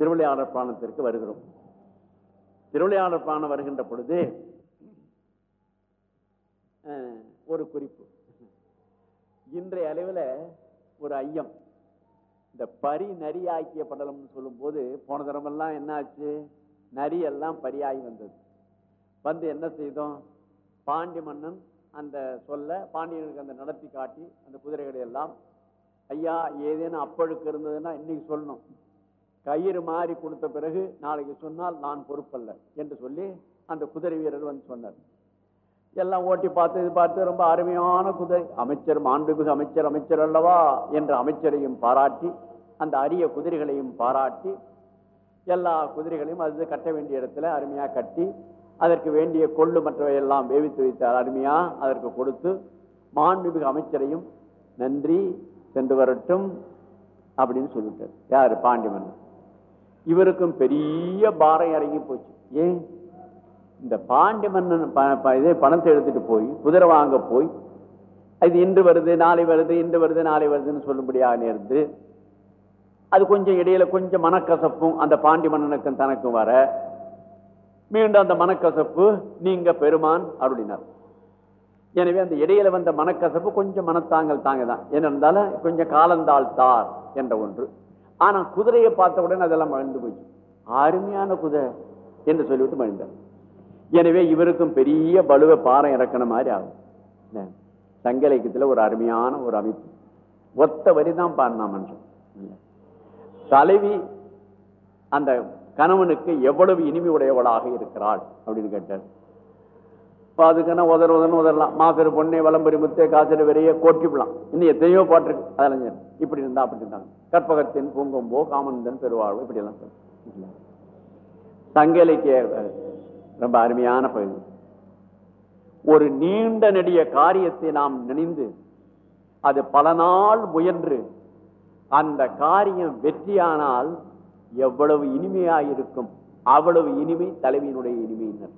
திருவிளையாடற் பானத்திற்கு வருகிறோம். திருவிளையாடற் பானம் வருகின்ற பொழுது ஒரு குறிப்பு. இன்றைய அளவில் ஒரு ஐயம். இந்த பரி நரியாக்கிய படலம்னு சொல்லும்போது போன தரமெல்லாம் என்ன ஆச்சு நரி எல்லாம் பரியாகி வந்தது. வந்து என்ன செய்தோம்? பாண்டி மன்னன் அந்த சொல்ல பாண்டியனுக்கு அந்த நடத்தி காட்டி அந்த குதிரைகளை எல்லாம் ஐயா ஏதேனும் அப்பழுக்கு இருந்ததுன்னா இன்னைக்கு சொல்லணும். கயிறு மாறி கொடுத்த பிறகு நாளைக்கு சொன்னால் நான் பொறுப்பல்ல என்று சொல்லி அந்த குதிரை வீரர் வந்து சொன்னார். எல்லாம் ஓட்டி பார்த்து இது பார்த்து ரொம்ப அருமையான குதிரை. அமைச்சர் மாண்புமிகு அமைச்சர் அமைச்சர் அல்லவா என்ற அமைச்சரையும் பாராட்டி அந்த அரிய குதிரைகளையும் பாராட்டி எல்லா குதிரைகளையும் அது கட்ட வேண்டிய இடத்துல அருமையாக கட்டி அதற்கு வேண்டிய கொள்ளு மற்றவை எல்லாம் வேவித்து வைத்தார். அருமையாக அதற்கு கொடுத்து மாண்புமிகு அமைச்சரையும் நன்றி சென்று வரட்டும் அப்படின்னு சொல்லிட்டார் யார்? பாண்டிமன் இவருக்கும் பெரிய பாரம் இறங்கி போச்சு. ஏன்? இந்த பாண்டி மன்னன் ப- ப- இதே பணத்தை எடுத்துட்டு போய் குதிரை வாங்க போய் அது இன்று வருது நாளை வருது இன்று வருது நாளை வருதுன்னு சொல்லும்படியாக நேர்ந்து அது கொஞ்சம் இடையில கொஞ்சம் மனக்கசப்பும் அந்த பாண்டி மன்னனுக்கும் தனக்கும் வர மீண்டும் அந்த மனக்கசப்பு நீங்க பெருமான் அருளினர். எனவே அந்த இடையில வந்த மனக்கசப்பு கொஞ்சம் மனத்தாங்கல் தாங்க தான் என்ன இருந்தாலும் கொஞ்சம் காலந்தாள் தார் என்ற ஒன்று. ஆனா குதிரையை பார்த்த உடனே அதெல்லாம் மகிழ்ந்து போச்சு அருமையான குதிரை என்று சொல்லிவிட்டு மகிழ்ந்தார். எனவே இவருக்கும் பெரிய பலுவை பாறை இறக்கின மாதிரி ஆகும். சங்க இலக்கியத்தில் ஒரு அருமையான ஒரு அமைப்பு. ஒத்த வரி தான் பாடினா மனுஷன் தலைவி அந்த கணவனுக்கு எவ்வளவு இனிமை உடையவளாக இருக்கிறாள் அப்படின்னு கேட்டார். இப்போ அதுக்குன்னா உதற உதறன்னு உதறலாம். மாசரு பொண்ணை வளம்பரி முத்தே காசரு வெறிய கோட்டிவிடலாம் இன்னும் எத்தனையோ பாட்டிருக்கு. அதெல்லாம் சரி. இப்படி இருந்தா அப்படி இருந்தாங்க. கற்பகத்தின் பூங்கொம்போ காமந்தன் பெருவாழ்வு இப்படி எல்லாம் சொல்லு. சங்க இலக்கிய ரொம்ப அருமையான பகுதி. ஒரு நீண்ட நெடிய காரியத்தை நாம் நினைந்து அது பல நாள் முயன்று அந்த காரியம் வெற்றியானால் எவ்வளவு இனிமையாயிருக்கும். அவ்வளவு இனிமை தலைவியினுடைய இனிமையினர்.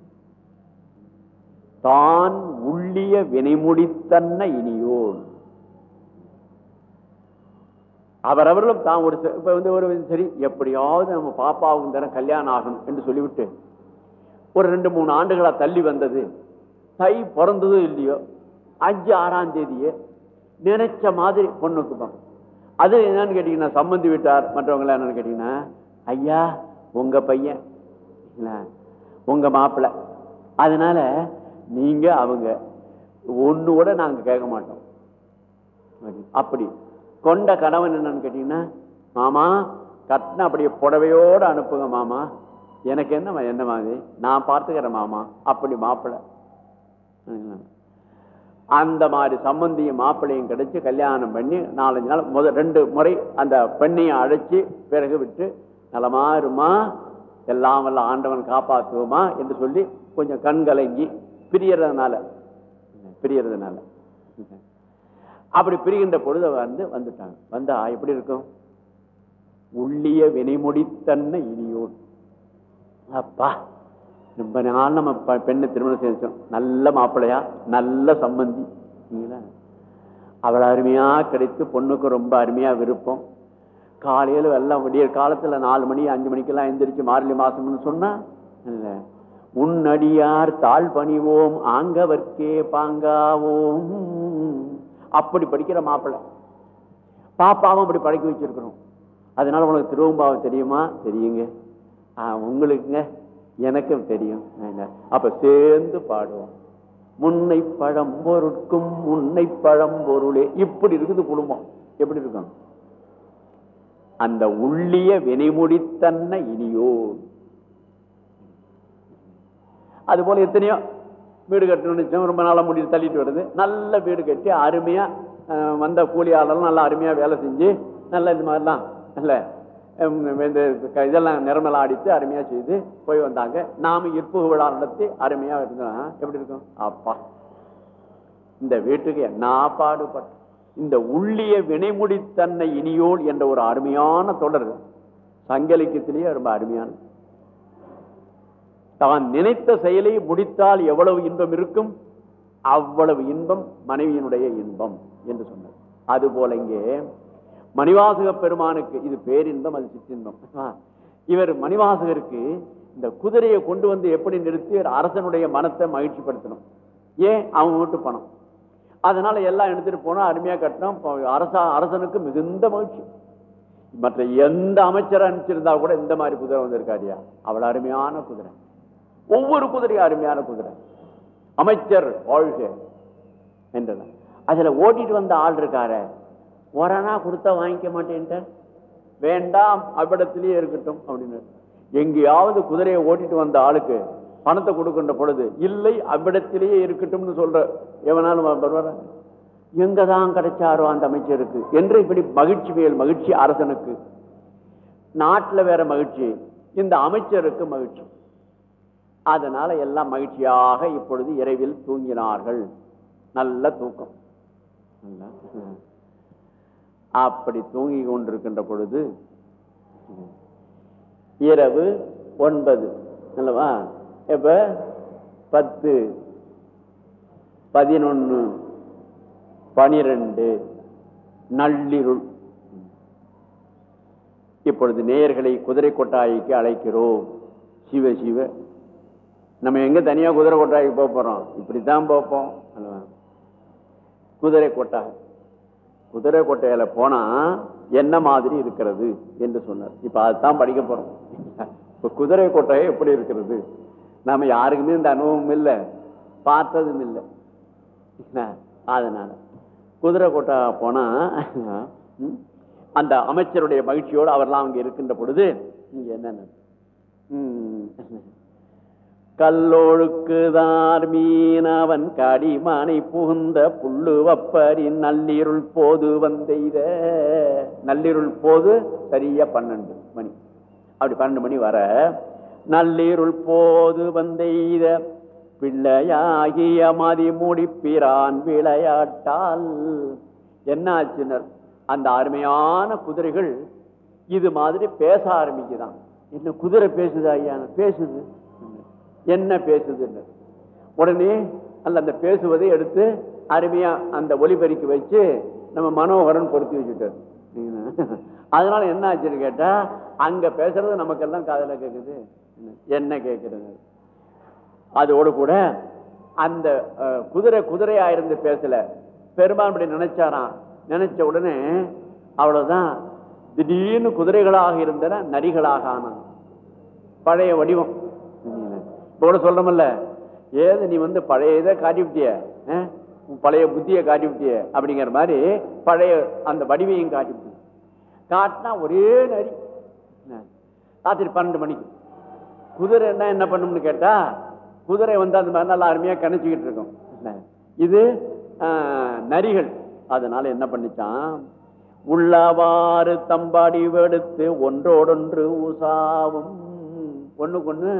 தான் உள்ளிய வினைமுடித்தன்ன இனியோன். அவரவர்களும் தான் ஒரு இப்ப வந்து ஒரு சரி எப்படியாவது நம்ம பாப்பாவும் தரம் கல்யாணம் ஆகணும் என்று சொல்லிவிட்டு ஒரு ரெண்டு மூணு ஆண்டுகளா தள்ளி வந்தது. தை பிறந்ததோ இல்லையோ அஞ்சு ஆறாம் தேதியே நினைச்ச மாதிரி பொண்ணுக்கு அது என்னன்னு கேட்டீங்கன்னா சம்மந்தி விட்டார் மற்றவங்க எல்லாம் என்னன்னு கேட்டீங்கன்னா ஐயா உங்க பையன் உங்க மாப்பிள்ளை அதனால நீங்க அவங்க. ஒன்று கூட நாங்கள் கேட்க மாட்டோம். அப்படி. கொண்ட கணவன் என்னன்னு கேட்டீங்கன்னா மாமா கட்டின அப்படியே புடவையோடு அனுப்புங்க மாமா. எனக்கு என்ன என்ன மாதிரி நான் பார்த்துக்கிறேன் மாமா. அப்படி மாப்பிள்ள. அந்த மாதிரி சம்பந்தியும் மாப்பிள்ளையும் கிடச்சி கல்யாணம் பண்ணி நாலஞ்சு நாள் முத ரெண்டு முறை அந்த பெண்ணையும் அழைச்சி பிறகு விட்டு நலமா இருமா எல்லாம் வல்ல ஆண்டவன் காப்பாற்றுவோமா என்று சொல்லி கொஞ்சம் கண்கலங்கி பிரியறதுனால. பிரியறதுனால. அப்படி பிரிகின்ற பொழுது வந்து வந்துட்டாங்க. வந்தா எப்படி இருக்கும்? உள்ளிய வினைமுடித்தன்ன இனியோன். அப்பா ரொம்ப நாள் நம்ம பெண்ணை திருமணம் செஞ்சோம். நல்ல மாப்பிள்ளையா நல்ல சம்பந்தி. அவ்வளோ அவள் அருமையா கிடைத்து பொண்ணுக்கு ரொம்ப அருமையா விருப்பம். காலையில் எல்லாம் விடிய காலத்துல நாலு மணி அஞ்சு மணிக்கெல்லாம் எந்திரிச்சு மார்கழி மாசம்னு சொன்னா இல்லை. உன்னடியார் தாழ் பணிவோம் ஆங்கவர்க்கே பாங்காவோம். அப்படி படிக்கிற மாப்பிள்ளை. பாப்பாவும் அப்படி படைக்க வச்சிருக்கணும். அதனால உனக்கு திருவம்பாவை தெரியுமா? தெரியுங்க. உங்களுக்குங்க. எனக்கும் தெரியும். என்ன? அப்ப சேர்ந்து பாடுவோம். முன்னை பழம் பொருட்கும் முன்னை பழம் பொருளே. இப்படி இருக்குது குடும்பம். எப்படி இருக்கும்? அந்த உள்ளிய வினைமுடித்தன்ன இனியோ அது போல எத்தனையோ வீடு கட்டணும்னு ரொம்ப நாளாக முடிவு தள்ளிட்டு வருது. நல்ல வீடு கட்டி அருமையாக வந்த வந்த கூலியாளர்லாம் நல்லா அருமையாக வேலை செஞ்சு நல்ல இந்த மாதிரிலாம் இல்லை இந்த இதெல்லாம் நிறமெல்லாம் அடித்து அருமையாக செய்து போய் வந்தாங்க. நாம இற்பு விழா நடத்தி அருமையாக இருந்தோம். எப்படி இருக்கும்? அப்பா இந்த வீட்டுக்கு என்ன பாடுபட்ட இந்த உள்ளிய வினைமுடித்தன்னை இனியோல் என்ற ஒரு அருமையான தொடர். சங்கலிக்கத்திலேயே ரொம்ப அருமையான தான் நினைத்த செயலை முடித்தால் எவ்வளவு இன்பம் இருக்கும்? அவ்வளவு இன்பம் மனைவியினுடைய இன்பம் என்று சொன்னார். அதுபோல இங்கே மணிவாசக பெருமானுக்கு இது பேரின்பம் அது சிற்றின்பம். இவர் மணிவாசகருக்கு இந்த குதிரையை கொண்டு வந்து எப்படி நிறுத்தி அரசனுடைய மனத்தை மகிழ்ச்சிப்படுத்தணும்? ஏன்? அவன் வீட்டு பணம். அதனால எல்லாம் எடுத்துட்டு போனா அருமையா கட்டணும். இப்போ அரசா அரசனுக்கு மிகுந்த மகிழ்ச்சி. மற்ற எந்த அமைச்சரை அனுப்பிச்சிருந்தா கூட இந்த மாதிரி குதிரை வந்திருக்காரியா? அவ்வளவு அருமையான குதிரை. ஒவ்வொரு குதிரையும் அருமையான குதிரை. அமைச்சர் வாழ்க என்றன அதுல ஓட்டிட்டு வந்த ஆள் இருக்காரு ஒரணா கொடுத்தா வாங்கிக்க மாட்டேன்ட்ட. வேண்டாம் அவ்விடத்திலேயே இருக்கட்டும் அப்படின்னு. எங்கேயாவது குதிரையை ஓட்டிட்டு வந்த ஆளுக்கு பணத்தை கொடுக்கின்ற பொழுது இல்லை அவ்விடத்திலேயே இருக்கட்டும்னு சொல்ற எவனாலும் வருவாரா? எங்கதான் கிடைச்சாரோ அந்த அமைச்சருக்கு. என்று இப்படி மகிழ்ச்சி மேல் மகிழ்ச்சி அரசனுக்கு. நாட்டில் வேற மகிழ்ச்சி இந்த அமைச்சருக்கு மகிழ்ச்சி. அதனால எல்லாம் மகிழ்ச்சியாக இப்பொழுது இரவில் தூங்கினார்கள். நல்ல தூக்கம். நல்லா. அப்படி தூங்கி கொண்டிருக்கின்ற பொழுது இரவு ஒன்பது அல்லவா? இப்ப பத்து பதினொன்னு பனிரெண்டு நள்ளிருள். இப்பொழுது நேயர்களை குதிரை கொட்டாய்க்கு அழைக்கிறோம். சிவ சிவ. நம்ம எங்கே தனியாக குதிரை கொட்டாய்க்கு போக போகிறோம் இப்படி தான் பார்ப்போம் குதிரை கொட்டாய். குதிரை கொட்டையில் போனால் என்ன மாதிரி இருக்கிறது என்று சொன்னார். இப்போ அதுதான் படிக்க போகிறோம் இப்போ குதிரை கொட்டையை எப்படி இருக்கிறது? நம்ம யாருக்குமே இந்த அனுபவம் இல்லை. பார்த்ததும் இல்லை. என்ன? குதிரை கொட்டா போனால் அந்த அமைச்சருடைய மகிழ்ச்சியோடு அவர்லாம் அங்கே இருக்கின்ற பொழுது இங்கே என்னென்ன? ம், கல்லொழுக்குதார் மீனவன் கடிமானை புகுந்த புல்லு வப்பரி நள்ளிருள் போது வந்தெய்த. நள்ளிருள் போது சரியா பன்னெண்டு மணி. அப்படி பன்னெண்டு மணி வர நள்ளிருள் போது வந்தெய்த. பிள்ளையாகிய மதி முடிப்பிரான் விளையாட்டால். என்ன ஆச்சுனர் அந்த அருமையான குதிரைகள் இது மாதிரி பேச ஆரம்பிக்குதான். என்ன குதிரை பேசுதா ஐயா பேசுது. என்ன பேசுதுன்னு. உடனே அல்ல அந்த பேசுவதை எடுத்து அருமையா அந்த ஒலிபெருக்கி வச்சு நம்ம மனோகரன் பொருத்தி வச்சுட்டார். அதனால என்ன ஆச்சுன்னு கேட்டா அங்க பேசுறது நமக்கெல்லாம் காதல கேக்குது. என்ன கேக்குறது? அதோடு கூட அந்த குதிரை குதிரையா இருந்து பேசல. பெருமான் இப்படி நினைச்சாராம். நினைச்ச உடனே அவ்வளவுதான். திடீர்னு குதிரைகளாக இருந்தன நரிகளாக ஆனான். பழைய வடிவம். கூட சொல்லணும்ல. ஏது நீ வந்து பழைய இதை காட்டி விட்டிய உன் பழைய புத்தியை காட்டி விட்டிய அப்படிங்கிற மாதிரி பழைய அந்த வடிவையும் காட்டிவிட்டிய காட்டினா ஒரே நரி. ராத்திரி பன்னெண்டு மணிக்கு. குதிரை என்ன என்ன பண்ணும்னு கேட்டா குதிரை வந்து அந்த மாதிரி நல்லா அருமையாக கணிச்சுக்கிட்டு இருக்கும். இது நரிகள். அதனால என்ன பண்ணிச்சான் உள்ளவாறு தம்பாடி வெடுத்து ஒன்றோடொன்று உசாவும். ஒண்ணுக்கு ஒண்ணு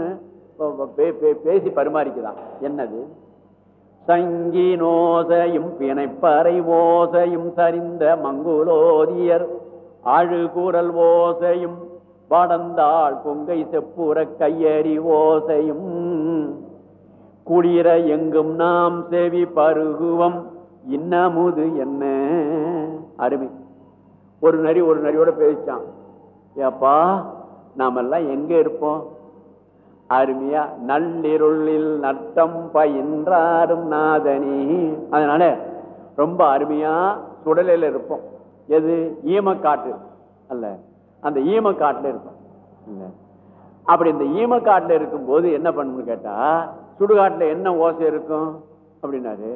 பேசி பரிமாறிக்குதான். என்னது? சங்கினோசையும் பிணைப்பறை ஓசையும் சரிந்த மங்குலோதியர் அழுகுரல் ஓசையும் வடந்தாள் கொங்கை செப்புற கையறி ஓசையும் குளிர எங்கும் நாம் செவி பருகுவம் இன்னமுது என்ன? அருமை. ஒரு நரி ஒரு நரியோட பேசிச்சான். ஏப்பா நாமெல்லாம் எங்க இருப்போம்? அருமையா நள்ளிருளில் நட்டம் பயின்றாரும் நாதனி. அதனால ரொம்ப அருமையா சுடலையில் இருப்போம். எது? ஈமக்காட்டு. அல்ல அந்த ஈமக்காட்டில் இருப்போம். இல்லை. அப்படி இந்த ஈமக்காட்டில் இருக்கும்போது என்ன பண்ணணும்னு கேட்டா சுடுகாட்டில் என்ன ஓசை இருக்கும்? அப்படின்னாரு.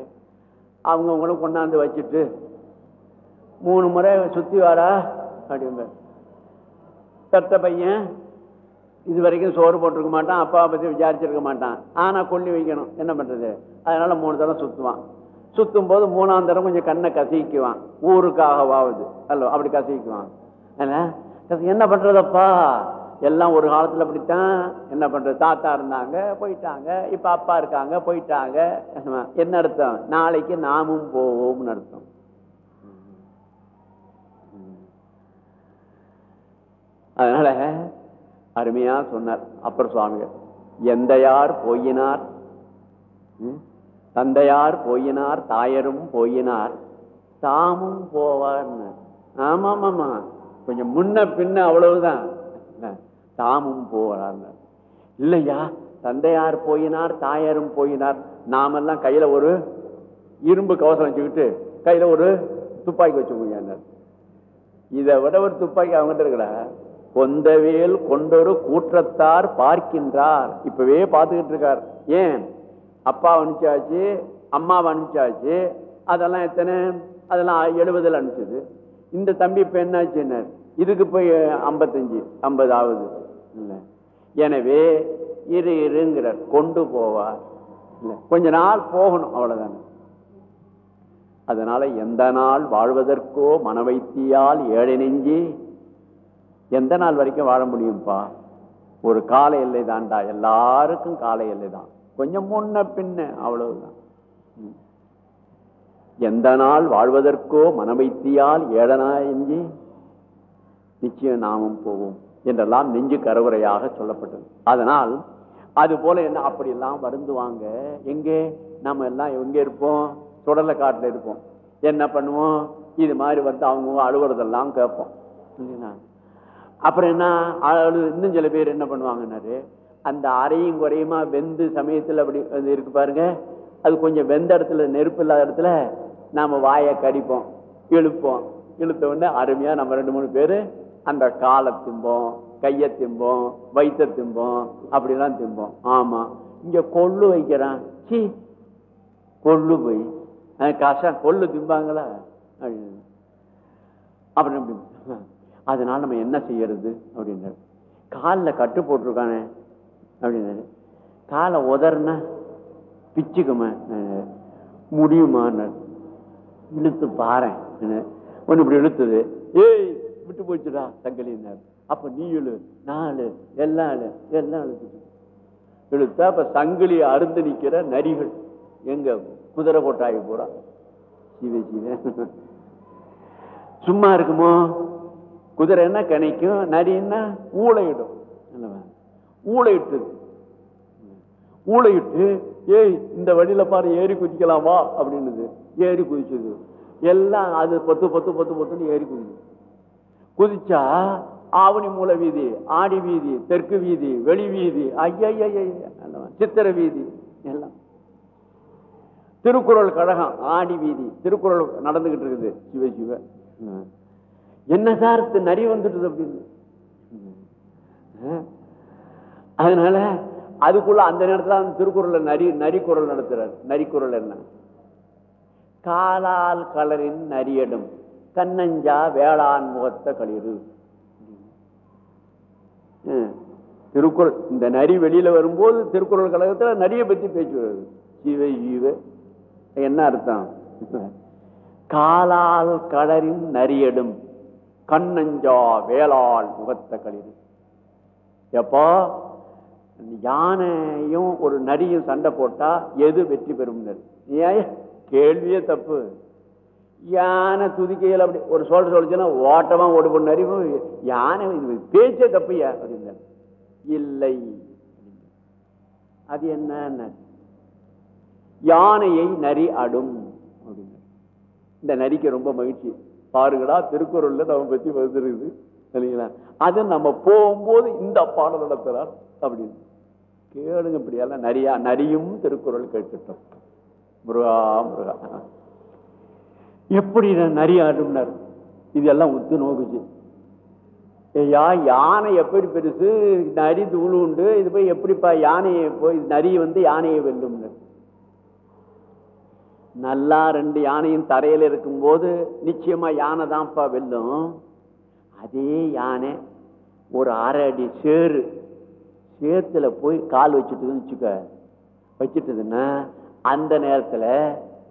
அவங்கவுங்களும் கொண்டாந்து வச்சுட்டு மூணு முறை சுற்றி வாரா அப்படிங்க பெத்த பையன் இது வரைக்கும் சோறு போட்டிருக்க மாட்டான் அப்பாவை பற்றி விசாரிச்சிருக்க மாட்டான். ஆனால் கொல்லி வைக்கணும். என்ன பண்றது? அதனால மூணு தரம் சுற்றுவான் சுற்றும் போது மூணாம் தரம் கொஞ்சம் கண்ணை கசிக்குவான். ஊருக்காகவாவது. அல்லோ அப்படி கசிக்குவான். என்ன? பண்ணுறதப்பா பண்றதப்பா? எல்லாம் ஒரு காலத்துல அப்படித்தான். என்ன பண்றது? தாத்தா இருந்தாங்க போயிட்டாங்க. இப்போ அப்பா இருக்காங்க போயிட்டாங்க. என்ன அர்த்தம்? நாளைக்கு நாமும் போவோம்னு அர்த்தம். அதனால அருமையா சொன்னார். அப்புறம் சுவாமிகள் எந்தையார் போயினார்? ம்? தந்தையார் போயினார் தாயரும் போயினார் தாமும் போவார்னு. ஆமாம் ஆமா கொஞ்சம் முன்ன பின்ன அவ்வளவுதான். தாமும் போவார்னு. இல்லையா? தந்தையார் போயினார் தாயாரும் போயினார். நாமெல்லாம் கையில ஒரு இரும்பு கவசம் வச்சுக்கிட்டு கையில ஒரு துப்பாக்கி வச்சுக்கோங்க இதை விட ஒரு துப்பாக்கி அவங்ககிட்ட இருக்கிற கொந்தவேல் கொண்டொரு கூற்றத்தார் பார்க்கின்றார். இப்பவே பார்த்துக்கிட்டு இருக்கார் ஏன்? அப்பா அனுப்பிச்சாச்சு அம்மாவை அனுப்பிச்சாச்சு அதெல்லாம் எத்தனை? அதெல்லாம் எழுபதில் அனுப்பிச்சது. இந்த தம்பி இப்போ என்னாச்சு என்ன? இதுக்கு போய் ஐம்பத்தஞ்சு ஐம்பது ஆகுது இல்லை. எனவே இரு இருங்கிறார் கொண்டு போவார். இல்லை. கொஞ்ச நாள் போகணும் அவ்வளோதானே அதனால எந்த நாள் வாழ்வதற்கோ மனவைத்தியால் ஏழை நெஞ்சி எந்த நாள் வரைக்கும் வாழ முடியும்ப்பா ஒரு கால எல்லை தான்டா எல்லாருக்கும் கால எல்லை தான். கொஞ்சம் முன்ன பின்ன அவ்வளவுதான். எந்த நாள் வாழ்வதற்கோ மனவைத்தியால் ஏழனாயஞ்சி நிச்சயம் நாமும் போவோம் என்றெல்லாம் நெஞ்சு கரவுரையாக சொல்லப்பட்டது. அதனால் அது போல என்ன அப்படி எல்லாம் வருந்துவாங்க எங்கே? நம்ம எல்லாம் எங்கே இருப்போம்? சுடலை காட்டில் இருப்போம். என்ன பண்ணுவோம்? இது மாதிரி வந்து அவங்க அழுவுறதெல்லாம் கேட்போம். இல்லைங்களா? அப்புறம் என்ன ஆளு இன்னும் சில பேர் என்ன பண்ணுவாங்கன்னாரு அந்த அரையும் குறையுமா வெந்து சமயத்தில் அப்படி வந்து இருக்கு பாருங்க. அது கொஞ்சம் வெந்த இடத்துல நெருப்பு இல்லாத இடத்துல நாம் வாயை கடிப்போம் இழுப்போம். இழுத்த உடனே அருமையாக நம்ம ரெண்டு மூணு பேர் அந்த காலை திம்போம் கையை திம்போம் வயிற்ற திம்போம் அப்படிலாம் திம்போம். ஆமாம் இங்கே கொள்ளு வைக்கிறான். சி கொள்ளு போய். காசா கொள்ளு திம்பாங்களா? அப்படின்னு அப்புறம் எப்படி? அதனால் நம்ம என்ன செய்யறது? அப்படின்னாரு. காலில் கட்டு போட்டிருக்கானே அப்படின்னாரு. காலை உதறன பிச்சுக்குமே முடியுமான்னு இழுத்து பாரு ஒன்று இப்படி இழுத்துது. ஏய் விட்டு போச்சுடா சங்கலின்னார். அப்போ நீ இழு. நாலு எல்லாம் இழு. எல்லாம் இழுத்துட்டு. இழுத்தா அப்போ சங்கிலி அருந்து நிற்கிற நரிகள். எங்க குதிரை கொட்டாயி பூரா சிவ சிவ. சும்மா இருக்குமோ? குதிரை என்ன கணிக்கும்? நரின்னா ஊழையிடும் ஊழையிட்டு ஊழையிட்டு ஏய் இந்த வழியில பாரு ஏறி குதிக்கலாமா அப்படின்னுது. ஏறி குதிச்சது. எல்லாம் அது பத்து பத்து பத்து பத்துன்னு ஏறி குதிக்குது. குதிச்சா ஆவணி மூல வீதி ஆடி வீதி தெற்கு வீதி வெளி வீதி ஐயா சித்திர வீதி எல்லாம். திருக்குறள் கழகம் ஆடி வீதி திருக்குறள் நடந்துகிட்டு இருக்குது. சிவ சிவ. என்ன சார் நரி வந்துட்டு அப்படின்னு? அதனால அதுக்குள்ள அந்த நேரத்தில் அந்த திருக்குறள்ல நரி நரிக்குறள் நடத்துறார். நரிக்குறள் என்ன? காலால் கலரின் நரியடும். கண்ணஞ்சா வேளாண் முகத்த களிறு. திருக்குறள் இந்த நரி வெளியில வரும்போது திருக்குறள் கழகத்தில் நரியை பத்தி பேச்சு வருது. ஜீவ ஜீவ. என்ன அர்த்தம்? காலால் கலரின் நரியடும். கண்ணஞ்சா வேளாள் முகத்த களிறு எப்போ யானையும் ஒரு நரியும் சண்டை போட்டா எது வெற்றி பெறும் ஏன் கேள்வியே தப்பு. யானை துதிக்கையில் அப்படி ஒரு சொல்ற சொல்லிச்சுன்னா ஓட்டமா ஓடு பண்ண அறிவு யானை இது பேச்சே தப்புயா? அப்படின்னு இல்லை. அது என்ன? யானையை நரி அடும் அப்படின்னு இந்த நரிக்கு ரொம்ப மகிழ்ச்சி. பாருங்கடா திருக்குறள்ல நம்ம பத்தி வந்துருக்குது சரிங்களா? அதை நம்ம போகும்போது இந்த பாடல் நடத்துறார் அப்படின்னு. கேளுங்க இப்படியெல்லாம் நரியா நரியும் திருக்குறள் கேட்டுட்டோம். முருகா முருகா. எப்படி நரி ஆடும்னார்? இதெல்லாம் உத்து நோக்குச்சு. ஐயா யானை எப்படி பெருசு? நரி தூளு உண்டு இது போய் எப்படிப்பா யானையை போய் நரி வந்து யானையை வெல்லும்னு. நல்லா ரெண்டு யானையும் தரையில் இருக்கும்போது நிச்சயமா யானை தான்ப்பா வெல்லும். அதே யானை ஒரு அரை அடி சேரு சேத்துல போய் கால் வச்சுட்டுதுன்னு வச்சுக்க. வச்சுட்டுதுன்னா அந்த நேரத்தில்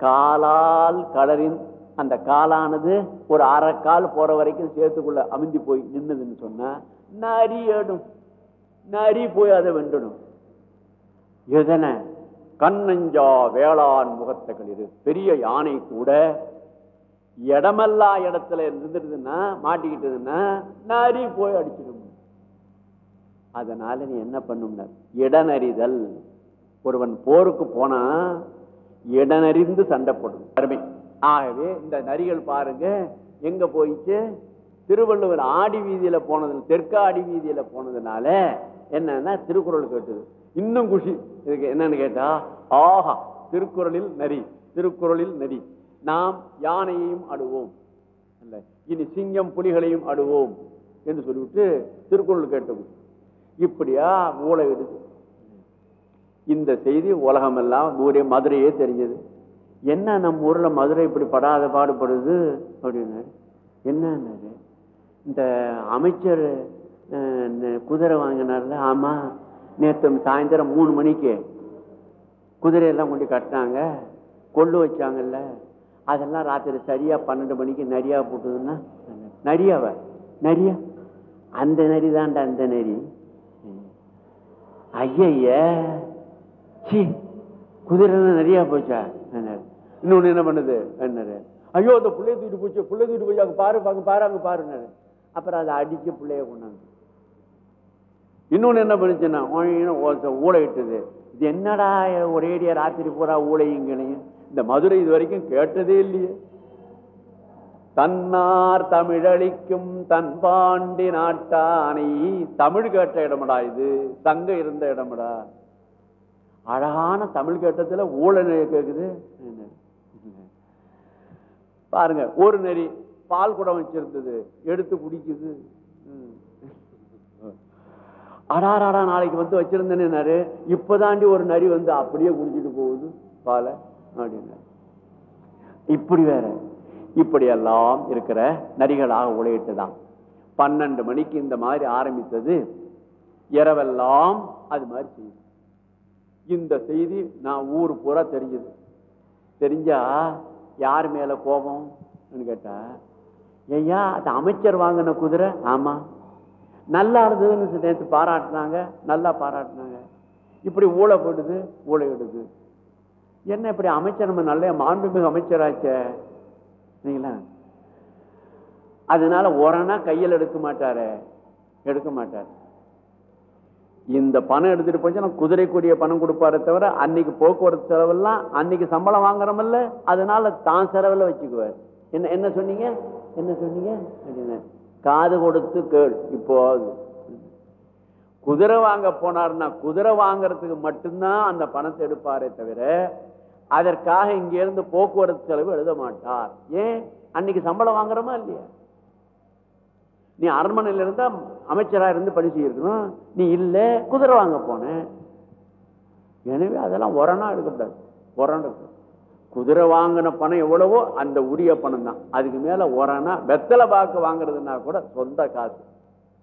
காலால் கலரின் அந்த காலானது ஒரு அரை கால் போற வரைக்கும் சேத்துக்குள்ள அமுந்தி போய் நின்னுதுன்னு சொன்னா நரி ஏடும். நரி போய் அதை வெண்டணும் எதனை? கண்ணஞ்சா வேளாண் முகத்த களிறு பெரிய யானை கூட இடமெல்லா இடத்துல இருந்துருதுன்னா மாட்டிக்கிட்டதுன்னா நரி போய் அடிச்சிடும். அதனால நீ என்ன பண்ணும்னர் இடனறிதல் ஒருவன் போருக்கு போனா இடனறிந்து சண்டை போடும். அருமை. ஆகவே இந்த நரிகள் பாருங்க எங்க போயிச்சு? திருவள்ளுவர் ஆடி வீதியில போனது தெற்கு ஆடி வீதியில போனதுனால என்னன்னா திருக்குறள் கேட்டது. இன்னும் குஷி. இதுக்கு என்னன்னு கேட்டா ஆஹா திருக்குறளில் நரி திருக்குறளில் நரி நாம் யானையையும் அடுவோம் இனி சிங்கம் புலிகளையும் அடுவோம் என்று சொல்லிவிட்டு திருக்குறள் கேட்டது இப்படியா மூளை எடுத்து. இந்த செய்தி உலகமெல்லாம் ஊரே மதுரையே தெரிஞ்சது. என்ன நம்ம ஊர்ல மதுரை இப்படி படாத பாடுபடுது அப்படின்னு. என்னன்னாரு? இந்த அமைச்சர் குதிரை வாங்கினார்ல ஆமா நேற்று சாயந்தரம் மூணு மணிக்கு குதிரையெல்லாம் கொண்டு கட்டினாங்க. கொள்ளு வச்சாங்கல்ல. அதெல்லாம் ராத்திரி சரியா பன்னெண்டு மணிக்கு நரியா போட்டுதுன்னா நரியாவ? நரியா? அந்த நரி தான்டா அந்த நரி. ஐய சி குதிரை நிறையா போச்சா? இன்னொன்று இன்னொன்னு என்ன பண்ணுது? என்னரு ஐயோ அந்த பிள்ளைய தூக்கிட்டு போச்சு. பிள்ளை தூக்கிட்டு போச்சு அங்க பாரு அங்க பாரு அங்கே பாருன்னாரு. அப்புறம் அதை அடிக்க பிள்ளைய கொண்டாந்து இன்னொன்று என்ன பண்ணுச்சுன்னா ஒழின்னு இட்டுது இது என்னடா ஒரேடியா ராத்திரி பூரா ஊழையுங்களையும் இந்த மதுரை இது வரைக்கும் கேட்டதே இல்லையே. தன்னார் தமிழளிக்கும் தன்பாண்டி நாட்டானை. தமிழ் கேட்ட இடமடா இது தங்க இருந்த இடமடா. அழகான தமிழ் கேட்டத்துல ஊழல் கேட்குது பாருங்க ஒரு நெறி பால் குடம் வச்சிருந்தது எடுத்து குடிக்குது. அடாராடா நாளைக்கு வந்து வச்சிருந்தேன்னாரு இப்பதாண்டி ஒரு நரி வந்து அப்படியே குடிச்சிட்டு போகுது. பால அப்படின்னாரு. இப்படி வேற. இப்படி எல்லாம் இருக்கிற நரிகளாக உழையிட்டுதான். பன்னெண்டு மணிக்கு இந்த மாதிரி ஆரம்பித்தது. இரவெல்லாம் அது மாதிரி செய்யுது. இந்த செய்தி நான் ஊர் பூரா தெரிஞ்சது. தெரிஞ்சா யார் மேல கோபம்? கேட்டா ஐயா அது அமைச்சர் வாங்கின குதிரை. ஆமா. நல்லா இருந்ததுன்னு நேற்று பாராட்டினாங்க நல்லா பாராட்டினாங்க. இப்படி ஊழ போடுது ஊழையிடுது என்ன இப்படி அமைச்சர் நம்ம நல்ல மாண்புமிகு அமைச்சராச்சே? சரிங்களா அதனால உரனா கையில் எடுக்க மாட்டாரு. எடுக்க மாட்டார். இந்த பணம் எடுத்துட்டு போச்சு நான் குதிரைக்குரிய பணம் கொடுப்பாரே தவிர அன்னைக்கு போக்குவரத்து செலவெல்லாம் அன்னைக்கு சம்பளம் வாங்குறமில்ல அதனால தான் செலவில் வச்சுக்குவார். என்ன என்ன சொன்னீங்க? என்ன சொன்னீங்க? அப்படின்னு காது கொடுத்து கேள் இப்போ குதிரை வாங்க போனார்னா குதிரை வாங்குறதுக்கு மட்டும்தான் அந்த பணத்தை எடுப்பாரே தவிர அதற்காக இங்கிருந்து போக்குவரத்து செலவு எழுத மாட்டார். ஏன்? அன்னைக்கு சம்பளம் வாங்குறோமா இல்லையா? நீ அரண்மனையில இருந்தா அமைச்சரா இருந்து பணி செய்யிருக்கணும் நீ இல்ல குதிரை வாங்க போன. எனவே அதெல்லாம் உரணா எடுக்கக்கூடாது. உரம் எடுக்கணும் குதிரை வாங்கின பணம் எவ்வளவோ அந்த உரிய பணம் தான் அதுக்கு மேல ஓரானா வெத்தலை பாக்கு வாங்குறதுன்னா கூட சொந்த காசு.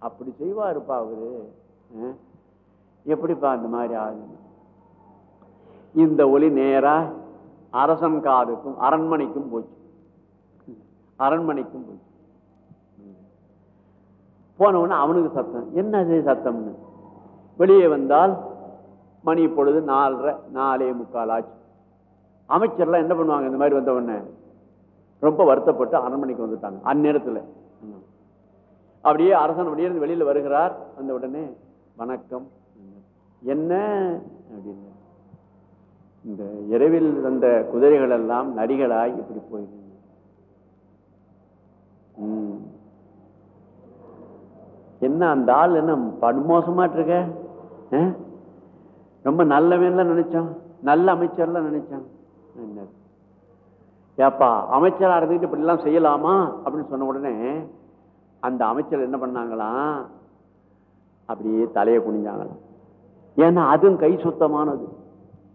அப்படி செய்வாருப்பா அவரு. எப்படிப்பா அந்த மாதிரி ஆகுது? இந்த ஒளி நேரா அரசன் காதுக்கும் அரண்மனைக்கும் போச்சு. அரண்மனைக்கும் போச்சு. போன அவனுக்கு சத்தம். என்னது சத்தம்னு? வெளியே வந்தால் மணி இப்பொழுது நாலரை நாலே முக்கால் ஆச்சு. அமைச்சர்லாம் என்ன பண்ணுவாங்க இந்த மாதிரி வந்த உடனே? ரொம்ப வருத்தப்பட்டு அரண்மனைக்கு வந்துட்டாங்க. அந்நேரத்துல. அப்படியே அரசன் அப்படியே இருந்து வெளியில வருகிறார். வந்த உடனே வணக்கம். என்ன? அப்படின்னு. இந்த இரவில் வந்த குதிரைகள் எல்லாம் நரிகளாய் இப்படி போயிருக்கு என்ன அந்த ஆள் என்ன படுமோசமாட்டு இருக்க ஆ? ரொம்ப நல்லவன்லாம் நினைச்சோம் நல்ல அமைச்சர்லாம் நினைச்சான். ஏப்பா அமைச்சராக இருந்துட்டு இப்படிலாம் செய்யலாமா? அப்படின்னு சொன்ன உடனே அந்த அமைச்சர் என்ன பண்ணாங்களாம் அப்படியே தலையை குனிஞ்சாங்களாம். ஏன்னா அதுவும் கை சுத்தமானது.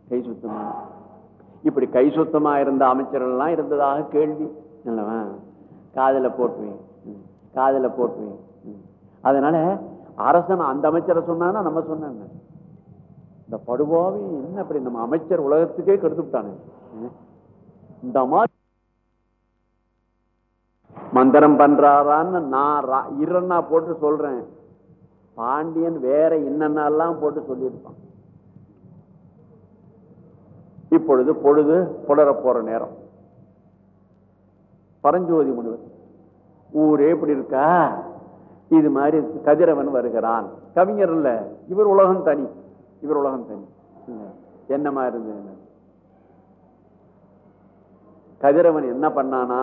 கை சுத்தமானது. இப்படி கை சுத்தமாக இருந்த அமைச்சர்கள்லாம் இருந்ததாக கேள்வி. அல்லவா காதில் போட்டுவேன். ம். போட்டுவேன். ம். அதனால அரசன் அந்த அமைச்சரை சொன்னான்னா நம்ம சொன்ன இந்த படுபாவி என்ன அப்படி நம்ம அமைச்சர் உலகத்துக்கே கெடுத்து விட்டானு இந்த மாதிரி மந்திரம் பண்றாரான்னு நான் ரா- போட்டு சொல்றேன். பாண்டியன் வேற என்னென்னலாம் போட்டு சொல்லியிருப்பான். இப்பொழுது பொழுது புலர போற நேரம். பரஞ்சோதி முனிவர் ஊரே இப்படி இருக்கா? இது மாதிரி கதிரவன் வருகிறான். கவிஞர் இல்ல இவர் உலகம் தனி. இவர் உலகம் தனி என்னமா இருந்தது? கதிரவன் என்ன பண்ணானா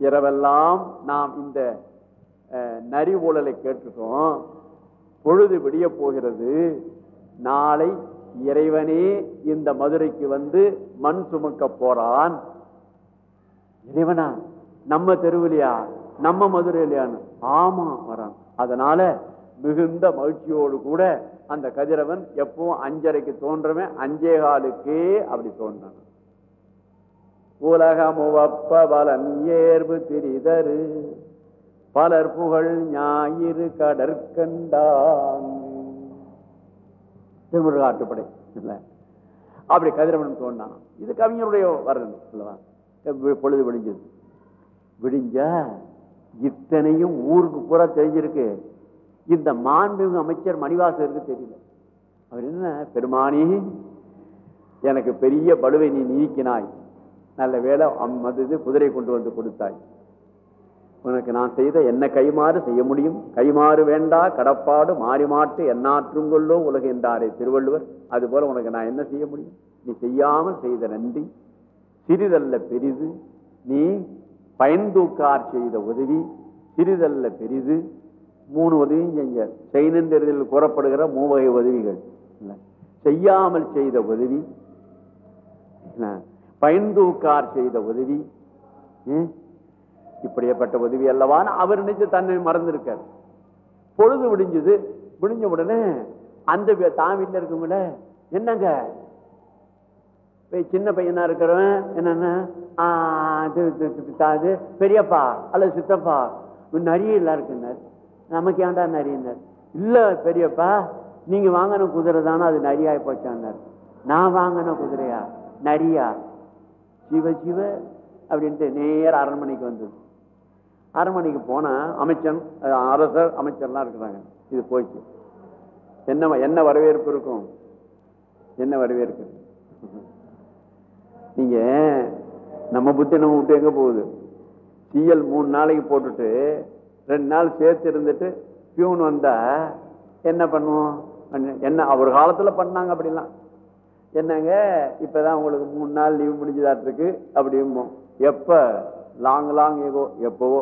இரவெல்லாம் நாம் இந்த அஹ், நரி ஊழலை கேட்டுட்டோம். பொழுது விடிய போகிறது. நாளை இறைவனே இந்த மதுரைக்கு வந்து மண் சுமக்க போறான். இறைவனா நம்ம தெருவிலையா? நம்ம மதுரையிலையான்னு. ஆமா வரான். அதனால மிகுந்த மகிழ்ச்சியோடு கூட அந்த கதிரவன் எப்பவும் அஞ்சரைக்கு தோன்றவன் அஞ்சே காலுக்கே அப்படி தோன்றான். உலகமுவப்ப பலன் ஏர்வு திரிதரு பலர் புகழ் ஞாயிறு கடற்கண்டான். திருமுருக ஆட்டுப்படை இல்ல. அப்படி கதிரவன் தோன்றான். இது கவிஞருடைய வர்ணனை அல்லவா? பொழுது விடிஞ்சது. விடிஞ்சா இத்தனையும் ஊருக்கு பூரா தெரிஞ்சிருக்கு. இந்த மாண்புமிகு அமைச்சர் மணிவாசருக்கு தெரியல. அவர் என்ன பெருமானி எனக்கு பெரிய பலுவை நீ நீக்கினாய். நல்ல வேலை அம்மது இது குதிரை கொண்டு வந்து கொடுத்தாய். உனக்கு நான் செய்த என்ன கைமாறு செய்ய முடியும்? கைமாறு வேண்டா கடப்பாடு மாறி மாட்டு எண்ணாற்றுங்கொள்ளோ உலக என்றாரே திருவள்ளுவர். அதுபோல உனக்கு நான் என்ன செய்ய முடியும்? நீ செய்யாமல் செய்த நன்றி. சிறிதல்ல பெரிது. நீ பயன்தூக்கார் செய்த உதவி. சிறிதல்ல பெரிது. மூணு உதவியும் செஞ்சார் செய்தெறிதலில் கூறப்படுகிற மூவகை உதவிகள். செய்யாமல் செய்த உதவி. பயன்தூக்கார் செய்த உதவி. இப்படியப்பட்ட உதவி அல்லவான்னு அவர் நினைச்சு தன்னை மறந்துருக்கார். பொழுது விடிஞ்சது. விடிஞ்ச உடனே அந்த வி- தான் வீட்டுல இருக்கும்ல. என்னங்க? போய் சின்ன பையனா இருக்கிறவன். என்னன்னா? இது, பெரியப்பா அல்லது சித்தப்பா. நிறைய எல்லாம் இருக்குன்னாரு நமக்கு ஏண்டா நரியினர் இல்லை பெரியப்பா நீங்கள் வாங்கின குதிரை தானே அது நரியாகி போச்சான்னார் நான் வாங்கின குதிரையா? நரியா? சிவ சிவ அப்படின்ட்டு நேர அரண்மனைக்கு வந்தது. அரண்மனைக்கு போனால் அமைச்சன் அரசர் அமைச்சர்லாம் இருக்கிறாங்க. இது போச்சு. என்ன என்ன வரவேற்பு இருக்கும்? என்ன வரவேற்பு? நீங்கள் நம்ம புத்தி நம்ம விட்டு எங்கே போகுது? சிஎல் மூணு நாளைக்கு போட்டுட்டு ரெண்டு நாள் சேர்த்து இருந்துட்டு பியூன் வந்தா என்ன பண்ணுவோம்? என்ன ஒரு காலத்தில் பண்ணாங்க அப்படிலாம். என்னங்க இப்போதான் உங்களுக்கு மூணு நாள் லீவ் முடிஞ்சதாட்டு இருக்கு அப்படிம்போம். எப்போ? லாங் லாங் ஏகோ எப்போவோ.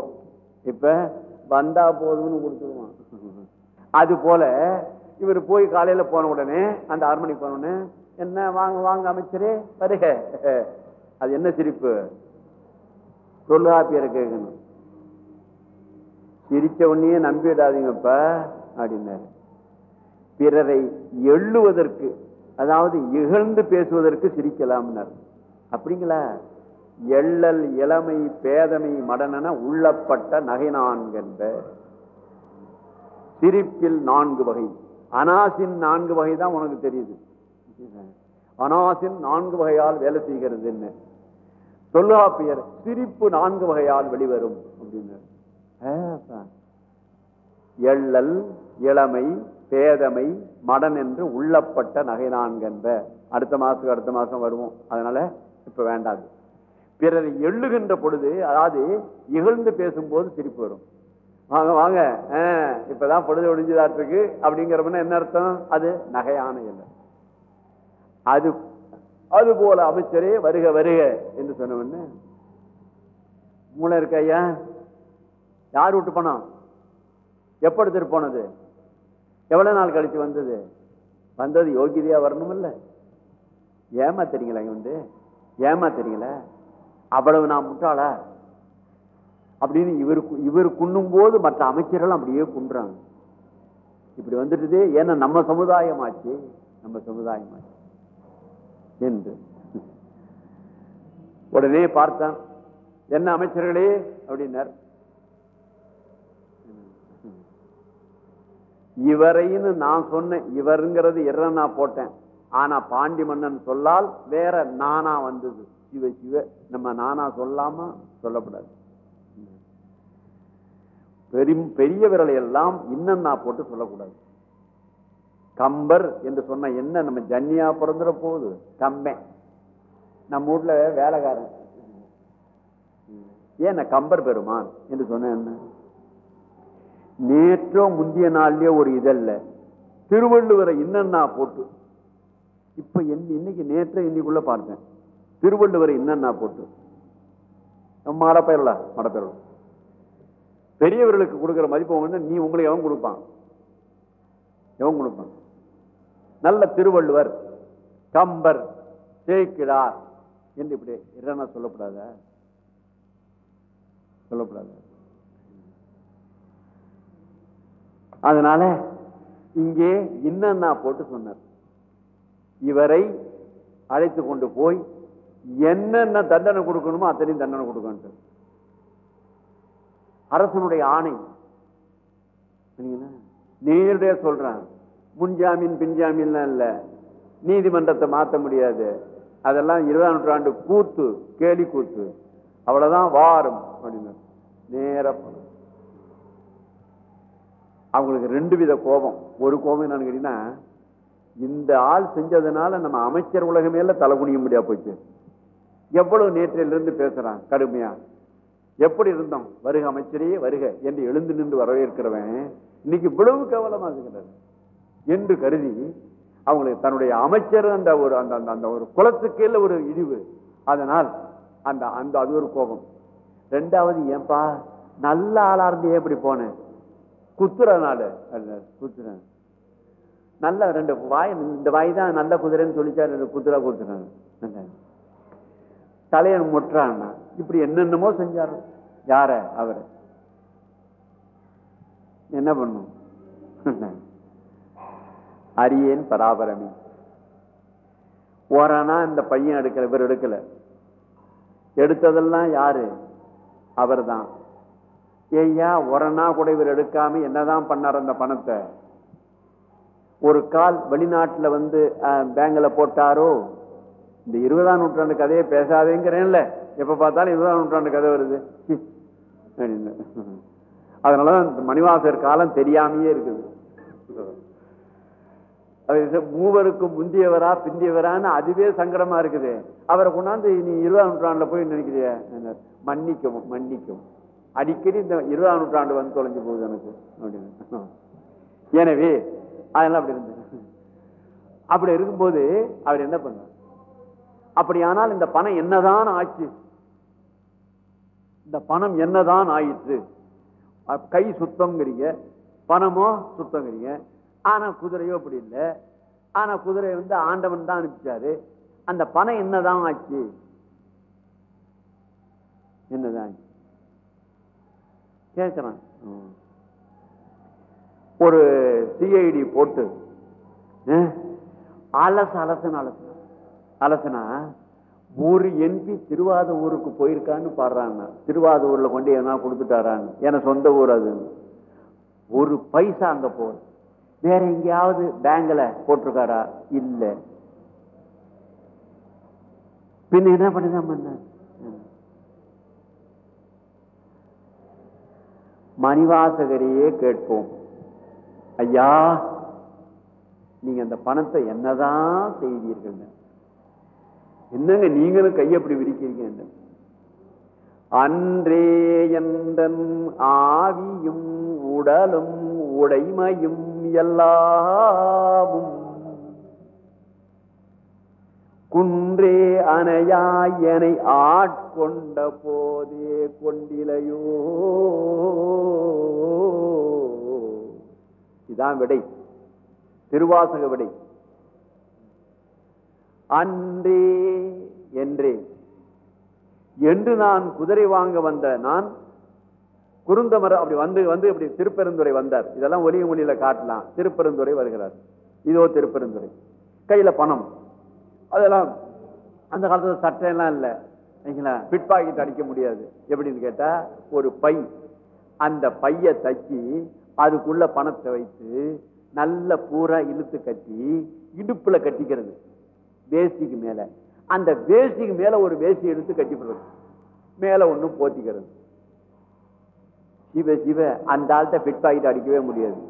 இப்போ வந்தா போதும்னு கொடுத்துருவான். அது போல இவர் போய் காலையில் போன உடனே அந்த அரண்மனைக்கு போன உடனே என்ன வாங்க வாங்க அமைச்சரே வருக. அது என்ன சிரிப்பு? தொல்காப்பியரை கேட்கணும். சிரிச்ச உடனே நம்பிடாதீங்கப்பா அப்படின்னாரு. பிறரை எள்ளுவதற்கு அதாவது இகழ்ந்து பேசுவதற்கு சிரிக்கலாம்னார். அப்படிங்களா? எள்ளல் இளமை பேதமை மடனென உள்ளப்பட்ட நகை நான்கென்ப. சிரிப்பில் நான்கு வகை. அனாசின் நான்கு வகை தான் உனக்கு தெரியுது. அனாசின் நான்கு வகையால் வேலை செய்கிறது என்ன தொல்காப்பியர் சிரிப்பு நான்கு வகையால் வெளிவரும் அப்படின்னு எள்ளல் இளமை பேதமை மடன் என்று உள்ளப்பட்ட நகை நான்கென்ப. அடுத்த மாசத்துக்கு அடுத்த மாசம் வருவோம். அதனால இப்ப வேண்டாது. பிறர் எள்ளுகின்ற பொழுது அதாவது இகழ்ந்து பேசும்போது சிரிப்பு வரும். வாங்க வாங்க. ஆ, இப்பதான் பொழுது ஒழிஞ்சுதாட்டுக்கு அப்படிங்கிறப்ப என்ன அர்த்தம்? அது நகையான இல்லை அது அது போல அமைச்சரே வருக வருக என்று சொன்ன மூளை இருக்கையா யார் விட்டு பணம் எப்போ எடுத்துட்டு போனது? எவ்வளோ நாள் கழித்து வந்தது? வந்தது யோகிதையா வரணும் இல்ல ஏமாத்துறீங்களா இங்கே வந்து? ஏமாத்துறீங்களா அவ்வளவு நான் முட்டாளா? அப்படின்னு இவர் கு- இவர் குன்னும் போது மற்ற அமைச்சர்கள் அப்படியே குன்றாங்க. இப்படி வந்துட்டுது ஏன்னா நம்ம சமுதாயமாச்சு. நம்ம சமுதாயமாச்சு. என்று. உடனே பார்த்தான். என்ன அமைச்சர்களே? அப்படின்னார். இவரைன்னு நான் சொன்னேன். இவருங்கிறது இற நான் போட்டேன். ஆனா பாண்டி மன்னன் சொல்லால் வேற நானா வந்தது. சிவ சிவ நம்ம நானா சொல்லாம சொல்லக்கூடாது பெரும் பெரிய விரலை எல்லாம் இன்னன்னா போட்டு சொல்லக்கூடாது. கம்பர் என்று சொன்ன என்ன? நம்ம ஜன்னியா பிறந்துட போகுது கம்பன் நம்ம வீட்டுல வேலைக்காரன். ஏன் கம்பர் பெருமான் என்று சொன்ன என்ன? நேற்றோ முந்திய நாள்லயோ ஒரு இதல்ல திருவள்ளுவரை இன்னன்னா போட்டு இப்ப என்ன இன்னைக்கு நேற்ற இன்னைக்குள்ள பார்த்தேன். திருவள்ளுவரை இன்னன்னா போட்டு. மடப்பெயர்ல மடப்பெயர்ல பெரியவர்களுக்கு கொடுக்கிற மதிப்பு வந்து நீ உங்களுக்கு எவன் கொடுப்பான்? எவன் கொடுப்பான்? நல்ல திருவள்ளுவர் கம்பர் சேக்கிழார் என்று இப்படி என்ன சொல்லப்படாத? சொல்லப்படாத. அதனால இங்கே இன்னன்னா போட்டு சொன்னார். இவரை அழைத்து கொண்டு போய் என்னென்ன தண்டனை கொடுக்கணுமோ அத்தனையும் தண்டனை கொடுக்கணும். அரசனுடைய ஆணை. நேரடியா சொல்றான். முன்ஜாமீன் பின்ஜாமீன்லாம் இல்ல. நீதிமன்றத்தை மாற்ற முடியாது. அதெல்லாம் இருபதாம் நூற்றாண்டு கூத்து கேலி கூத்து. அவ்வளவுதான் வாரும். அப்படின்னு நேர அவங்களுக்கு ரெண்டு வித கோபம். ஒரு கோபம் என்னன்னு கேட்டீங்கன்னா இந்த ஆள் செஞ்சதுனால நம்ம அமைச்சர் உலகமே தலை குனிய முடியா போச்சு. எவ்வளவு நேற்றிலிருந்து பேசுறான் கடுமையா. எப்படி இருந்தோம்? வருக அமைச்சரே வருக என்று எழுந்து நின்று வரவேற்கிறவன் இன்னைக்கு இவ்வளவு கவலமாகுகிறார் என்று கருதி அவங்களுக்கு தன்னுடைய அமைச்சர் அந்த ஒரு அந்த அந்த- அந்த ஒரு குலத்துக்கேல ஒரு இழிவு. அதனால் அந்த அந்த அது ஒரு கோபம். ரெண்டாவது ஏன்பா நல்ல ஆளா இருந்து ஏன் இப்படி போனேன். குத்துறனால குத்துறேன். நல்ல ரெண்டு வாய் இந்த வாய் தான் நல்ல குதிரைன்னு சொல்லிச்சா ரெண்டு குதிரை குத்துறாங்க தலையை முட்டுறான்னா இப்படி என்னென்னமோ செஞ்சாரு. யார? அவரை. என்ன பண்ணும்? அரியேன் பராபரமி. ஓரானா இந்த பையன் எடுக்கல இவர் எடுக்கல. எடுத்ததெல்லாம் யாரு? அவர் தான் ஏய்யா ஒரணா கூட இவர் எடுக்காம என்னதான் பண்ணார் அந்த பணத்தை? ஒரு கால் வெளிநாட்டில் வந்து பேங்கில் போட்டாரோ? இந்த இருபதாம் நூற்றாண்டு கதையை பேசாதேங்கிறேன்ல. எப்போ பார்த்தாலும் இருபதாம் நூற்றாண்டு கதை வருது. அதனால தான் இந்த மணிவாசர் காலம் தெரியாமையே இருக்குது. அது மூவருக்கும் முந்தியவரா பிந்தியவரான்னு அதுவே சங்கடமா இருக்குது. அவரை கொண்டாந்து நீ இருபதாம் நூற்றாண்டுல போய் நினைக்கிறிய? மன்னிக்கவும் மன்னிக்கவும். அடிக்கடி இந்த இருபதாம் நூற்றாண்டு வந்து தொலைஞ்சு போகுது எனக்கு. அப்படின்னு. எனவே அதெல்லாம் அப்படி இருந்தது அப்படி இருக்கும்போது அவர் என்ன பண்ணார்? அப்படியானால் இந்த பணம் என்னதான் ஆச்சு? இந்த பணம் என்னதான் ஆயிற்று? கை சுத்தம்ங்கிறீங்க. பணமோ சுத்தங்கிறீங்க ஆனா குதிரையோ அப்படி இல்லை. ஆனா குதிரை வந்து ஆண்டவன் தான் அனுப்பிச்சாரு. அந்த பணம் என்னதான் ஆச்சு? என்னதான் ஆச்சு? கேட்கிறான் ம். ஒரு சிஐடி போட்டு அஹ், அலசு அலசுன்னு அலசு. அலசுனா ஒரு எம்பி திருவாத ஊருக்கு போயிருக்கான்னு பாடுறாங்க. திருவாத ஊர்ல கொண்டு எதனா கொடுத்துட்டாரான்னு. என சொந்த ஊர் அது. ஒரு பைசா அங்க போகுது. வேற எங்கேயாவது பேங்க்ல போட்டிருக்காரா? இல்லை. பின்ன என்ன பண்ணுதான் பண்ண? மணிவாசகரையே கேட்போம். ஐயா நீங்க அந்த பணத்தை என்னதான் செய்தீர்கள்? என்னங்க நீங்களும் கையை அப்படி விரிக்கிறீங்க அன்றே எந்தன் ஆவியும் உடலும் உடைமையும் எல்லாமும் குன்றே அணையாயனை ஆட்கொண்ட போதே கொண்டிலையோ. இதான் விடை. திருவாசக விடை. அன்றே என்றே. என்று நான் குதிரை வாங்க வந்த நான் குருந்தமர அப்படி வந்து வந்து இப்படி திருப்பெருந்துறை வந்தார். இதெல்லாம் ஒலிய மொழியில காட்டலாம். திருப்பெருந்துறை வருகிறார். இதோ திருப்பெருந்துறை. கையில பணம். அதெல்லாம் அந்த காலத்தில் சட்டை எல்லாம் சரிங்களா? பிட் பாக்கெட் அடிக்க முடியாது. எப்படின்னு கேட்டால் ஒரு பை. அந்த பையை தச்சு அதுக்குள்ள பணத்தை வைத்து நல்ல பூரா இழுத்து கட்டி இடுப்பில் கட்டிக்கிறது. வேஷ்டிக்கு மேலே. அந்த வேஷ்டிக்கு மேலே ஒரு வேஷ்டி எடுத்து கட்டிப்படுறது மேலே ஒன்றும் போத்திக்கிறது. சிவ சிவ அந்த ஆள்கிட்ட பிட் பாக்கெட் அடிக்கவே முடியாது.